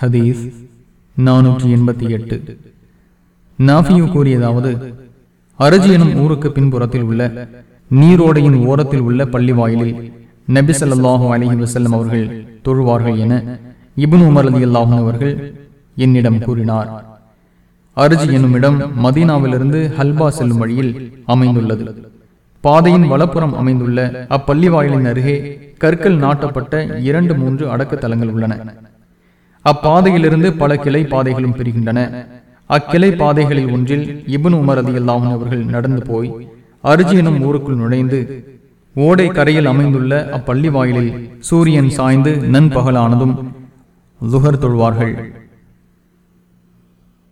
ஹதீஸ் நானூற்றி எண்பத்தி எட்டு. நாஃபியு கூறியதாவது அரஜி எனும் ஊருக்கு பின்புறத்தில் உள்ள நீரோடையின் ஓரத்தில் உள்ள பள்ளி வாயிலில் நபி ஸல்லல்லாஹு அலைஹி அவர்கள் தொழுவார்கள் என இபுன் உமர் ரலியல்லாஹு அவர்கள் என்னிடம் கூறினார். அரிஜி என்னும் இடம் மதீனாவிலிருந்து ஹல்பா செல்லும் வழியில் அமைந்துள்ளது. பாதையின் வலப்புறம் அமைந்துள்ள அப்பள்ளி வாயிலின் அருகே கற்கள் நாட்டப்பட்ட இரண்டு மூன்று அடக்கத்தலங்கள் உள்ளன. அப்பாதையிலிருந்து பல கிளை பாதைகளும் பிரிகின்றன. அக்கிளை பாதைகளில் ஒன்றில் இபுன் உமர் அதி அல்லாஹன் அவர்கள் நடந்து போய் அருஜி எனும் ஊருக்குள் நுழைந்து ஓடை கரையில் அமைந்துள்ள அப்பள்ளி வாயிலில் சூரியன் சாய்ந்து நண்பகலானதும் லுகர் தொழுவார்கள்.